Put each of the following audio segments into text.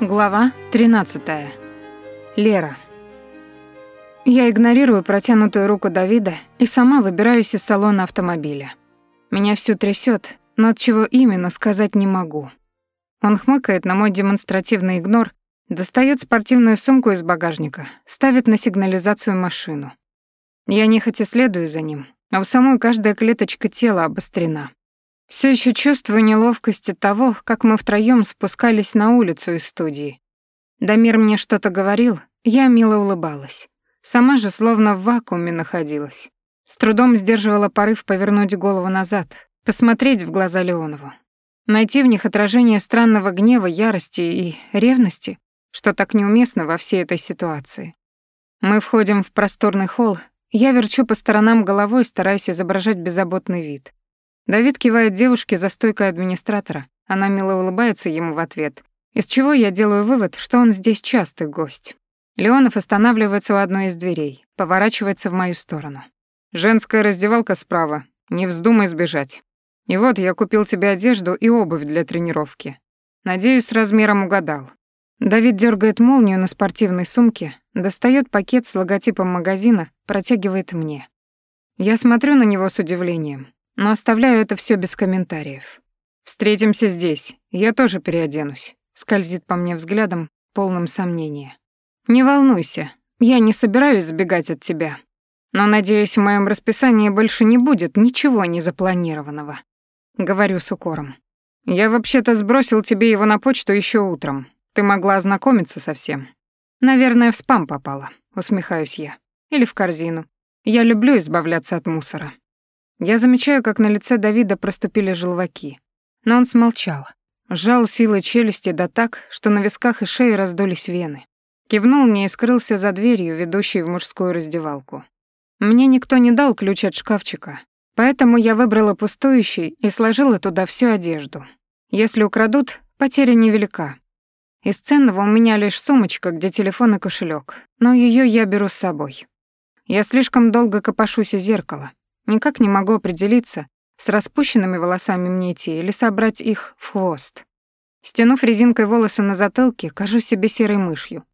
Глава 13. Лера. Я игнорирую протянутую руку Давида и сама выбираюсь из салона автомобиля. Меня всю трясет, но от чего именно сказать не могу. Он хмыкает на мой демонстративный игнор, достает спортивную сумку из багажника, ставит на сигнализацию машину. Я нехотя следую за ним, а у самой каждая клеточка тела обострена. Все еще чувствую неловкость от того, как мы втроем спускались на улицу из студии. Дамир мне что-то говорил, я мило улыбалась. Сама же словно в вакууме находилась. С трудом сдерживала порыв повернуть голову назад, посмотреть в глаза Леонову. Найти в них отражение странного гнева, ярости и ревности, что так неуместно во всей этой ситуации. Мы входим в просторный холл, я верчу по сторонам головой, стараясь изображать беззаботный вид. Давид кивает девушке за стойкой администратора. Она мило улыбается ему в ответ, из чего я делаю вывод, что он здесь частый гость. Леонов останавливается у одной из дверей, поворачивается в мою сторону. «Женская раздевалка справа. Не вздумай сбежать. И вот я купил тебе одежду и обувь для тренировки. Надеюсь, с размером угадал». Давид дергает молнию на спортивной сумке, достает пакет с логотипом магазина, протягивает мне. Я смотрю на него с удивлением но оставляю это все без комментариев. «Встретимся здесь, я тоже переоденусь», — скользит по мне взглядом, полным сомнения. «Не волнуйся, я не собираюсь сбегать от тебя, но, надеюсь, в моем расписании больше не будет ничего незапланированного», — говорю с укором. «Я вообще-то сбросил тебе его на почту еще утром. Ты могла ознакомиться со всем». «Наверное, в спам попала», — усмехаюсь я. «Или в корзину. Я люблю избавляться от мусора». Я замечаю, как на лице Давида проступили желваки. Но он смолчал. Сжал силой челюсти да так, что на висках и шее раздулись вены. Кивнул мне и скрылся за дверью, ведущей в мужскую раздевалку. Мне никто не дал ключ от шкафчика, поэтому я выбрала пустующий и сложила туда всю одежду. Если украдут, потеря невелика. Из ценного у меня лишь сумочка, где телефон и кошелек, но ее я беру с собой. Я слишком долго копошусь у зеркала, Никак не могу определиться, с распущенными волосами мне идти или собрать их в хвост. Стянув резинкой волосы на затылке, кажусь себе серой мышью.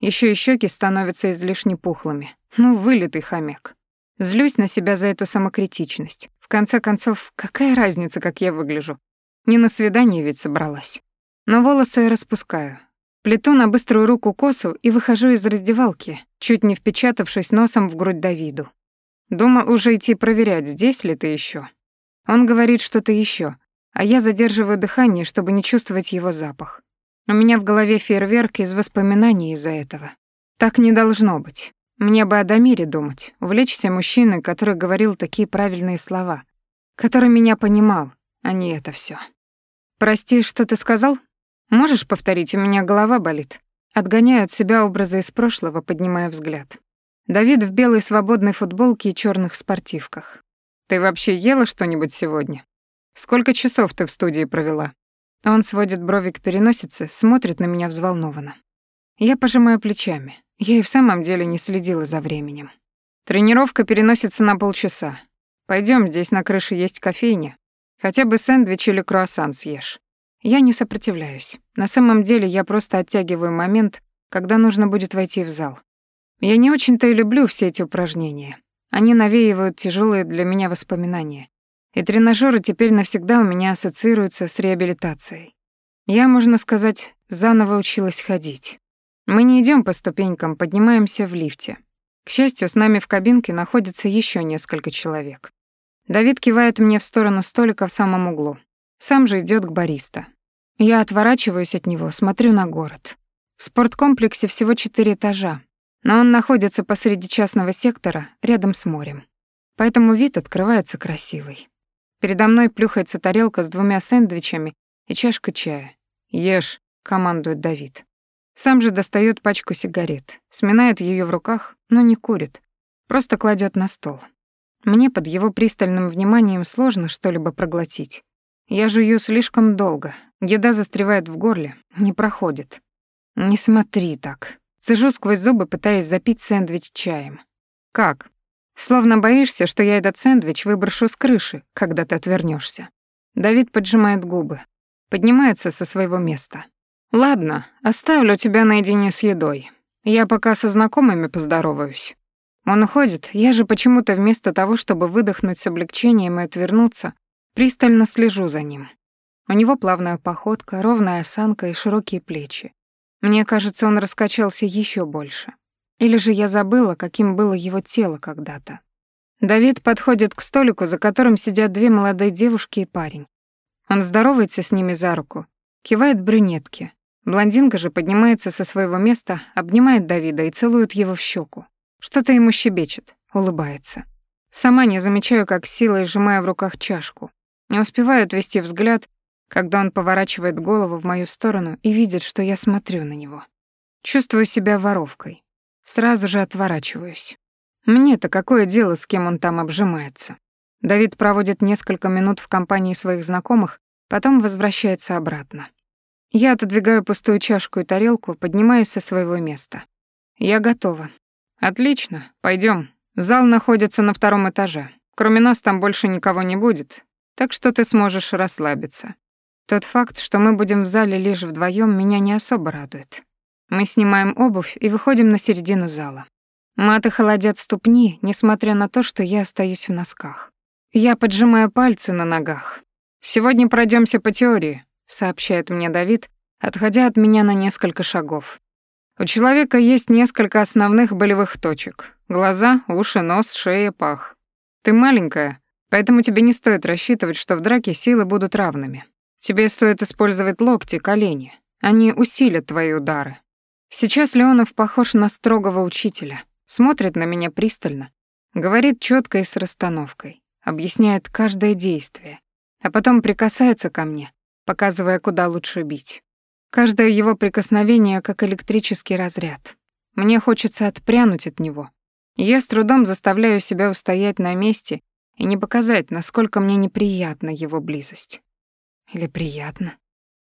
Еще и щеки становятся излишне пухлыми. Ну, вылитый хомяк. Злюсь на себя за эту самокритичность. В конце концов, какая разница, как я выгляжу? Не на свидание ведь собралась. Но волосы распускаю. Плету на быструю руку косу и выхожу из раздевалки, чуть не впечатавшись носом в грудь Давиду. Думал уже идти проверять, здесь ли ты еще. Он говорит что-то еще, а я задерживаю дыхание, чтобы не чувствовать его запах. У меня в голове фейерверк из воспоминаний из-за этого. Так не должно быть. Мне бы о Дамире думать, увлечься мужчиной, который говорил такие правильные слова, который меня понимал, а не это все. «Прости, что ты сказал? Можешь повторить, у меня голова болит?» Отгоняю от себя образы из прошлого, поднимая взгляд. Давид в белой свободной футболке и черных спортивках. «Ты вообще ела что-нибудь сегодня? Сколько часов ты в студии провела?» Он сводит брови к переносице, смотрит на меня взволнованно. Я пожимаю плечами. Я и в самом деле не следила за временем. Тренировка переносится на полчаса. Пойдем, здесь на крыше есть кофейня. Хотя бы сэндвич или круассан съешь. Я не сопротивляюсь. На самом деле я просто оттягиваю момент, когда нужно будет войти в зал. Я не очень-то и люблю все эти упражнения. Они навеивают тяжелые для меня воспоминания. И тренажеры теперь навсегда у меня ассоциируются с реабилитацией. Я, можно сказать, заново училась ходить. Мы не идем по ступенькам, поднимаемся в лифте. К счастью, с нами в кабинке находится еще несколько человек. Давид кивает мне в сторону столика в самом углу. Сам же идет к бариста. Я отворачиваюсь от него, смотрю на город. В спорткомплексе всего четыре этажа, но он находится посреди частного сектора, рядом с морем. Поэтому вид открывается красивый. Передо мной плюхается тарелка с двумя сэндвичами и чашка чая. «Ешь», — командует Давид. Сам же достает пачку сигарет, сминает ее в руках, но не курит, просто кладет на стол. Мне под его пристальным вниманием сложно что-либо проглотить. Я жую слишком долго, еда застревает в горле, не проходит. «Не смотри так», Цежу сквозь зубы, пытаясь запить сэндвич чаем. «Как? Словно боишься, что я этот сэндвич выброшу с крыши, когда ты отвернешься. Давид поджимает губы, поднимается со своего места. Ладно, оставлю тебя наедине с едой. Я пока со знакомыми поздороваюсь. Он уходит, я же почему-то вместо того, чтобы выдохнуть с облегчением и отвернуться, пристально слежу за ним. У него плавная походка, ровная осанка и широкие плечи. Мне кажется, он раскачался еще больше. Или же я забыла, каким было его тело когда-то. Давид подходит к столику, за которым сидят две молодые девушки и парень. Он здоровается с ними за руку, кивает брюнетке. Блондинка же поднимается со своего места, обнимает Давида и целует его в щеку. Что-то ему щебечет, улыбается. Сама не замечаю, как силой сжимая в руках чашку. Не успеваю отвести взгляд, когда он поворачивает голову в мою сторону и видит, что я смотрю на него. Чувствую себя воровкой. Сразу же отворачиваюсь. Мне-то какое дело, с кем он там обжимается? Давид проводит несколько минут в компании своих знакомых, потом возвращается обратно. Я отодвигаю пустую чашку и тарелку, поднимаюсь со своего места. Я готова. Отлично, пойдем. Зал находится на втором этаже. Кроме нас там больше никого не будет, так что ты сможешь расслабиться. Тот факт, что мы будем в зале лишь вдвоем, меня не особо радует. Мы снимаем обувь и выходим на середину зала. Маты холодят ступни, несмотря на то, что я остаюсь в носках. Я поджимаю пальцы на ногах. «Сегодня пройдемся по теории», — сообщает мне Давид, отходя от меня на несколько шагов. У человека есть несколько основных болевых точек. Глаза, уши, нос, шея, пах. Ты маленькая, поэтому тебе не стоит рассчитывать, что в драке силы будут равными. Тебе стоит использовать локти, колени. Они усилят твои удары. Сейчас Леонов похож на строгого учителя. Смотрит на меня пристально. Говорит четко и с расстановкой объясняет каждое действие, а потом прикасается ко мне, показывая, куда лучше бить. Каждое его прикосновение как электрический разряд. Мне хочется отпрянуть от него. Я с трудом заставляю себя устоять на месте и не показать, насколько мне неприятна его близость. Или приятно.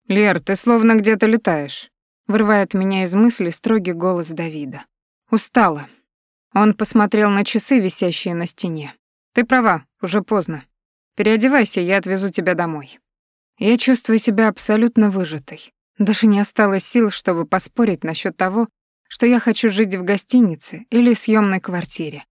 «Лер, ты словно где-то летаешь», — вырывает меня из мысли строгий голос Давида. «Устала». Он посмотрел на часы, висящие на стене. «Ты права, уже поздно. Переодевайся, я отвезу тебя домой. Я чувствую себя абсолютно выжатой. Даже не осталось сил, чтобы поспорить насчет того, что я хочу жить в гостинице или съемной квартире.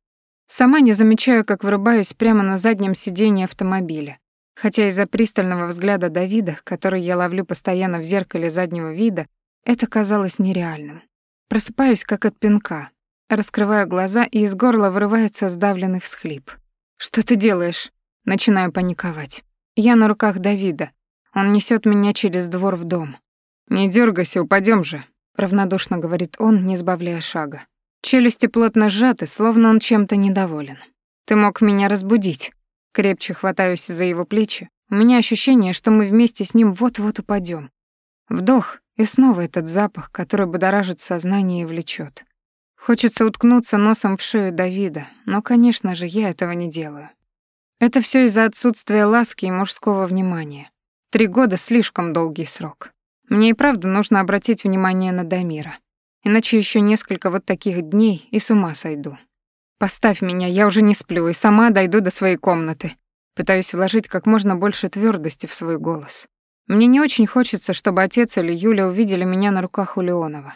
Сама не замечаю, как врубаюсь прямо на заднем сиденье автомобиля, хотя из-за пристального взгляда Давида, который я ловлю постоянно в зеркале заднего вида, это казалось нереальным. Просыпаюсь как от пинка, раскрываю глаза, и из горла вырывается сдавленный всхлип. «Что ты делаешь?» Начинаю паниковать. Я на руках Давида. Он несет меня через двор в дом. «Не дергайся, упадем же», — равнодушно говорит он, не сбавляя шага. Челюсти плотно сжаты, словно он чем-то недоволен. «Ты мог меня разбудить». Крепче хватаюсь за его плечи. У меня ощущение, что мы вместе с ним вот-вот упадем. Вдох, и снова этот запах, который будоражит сознание и влечет. Хочется уткнуться носом в шею Давида, но, конечно же, я этого не делаю. Это все из-за отсутствия ласки и мужского внимания. Три года — слишком долгий срок. Мне и правда нужно обратить внимание на Дамира. Иначе еще несколько вот таких дней и с ума сойду. Поставь меня, я уже не сплю и сама дойду до своей комнаты. Пытаюсь вложить как можно больше твердости в свой голос. Мне не очень хочется, чтобы отец или Юля увидели меня на руках у Леонова.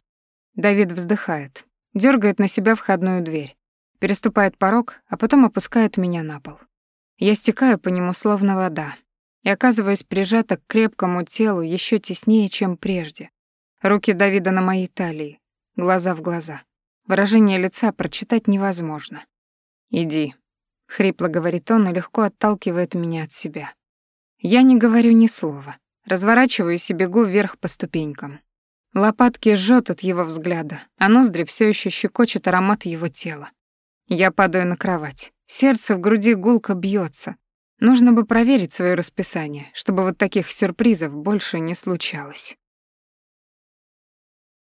Давид вздыхает дергает на себя входную дверь, переступает порог, а потом опускает меня на пол. Я стекаю по нему словно вода и оказываюсь прижата к крепкому телу еще теснее, чем прежде. Руки Давида на моей талии, глаза в глаза. Выражение лица прочитать невозможно. «Иди», — хрипло говорит он и легко отталкивает меня от себя. Я не говорю ни слова, разворачиваюсь и бегу вверх по ступенькам. Лопатки жжет от его взгляда, а ноздри все еще щекочет аромат его тела. Я падаю на кровать. Сердце в груди гулко бьется. Нужно бы проверить свое расписание, чтобы вот таких сюрпризов больше не случалось.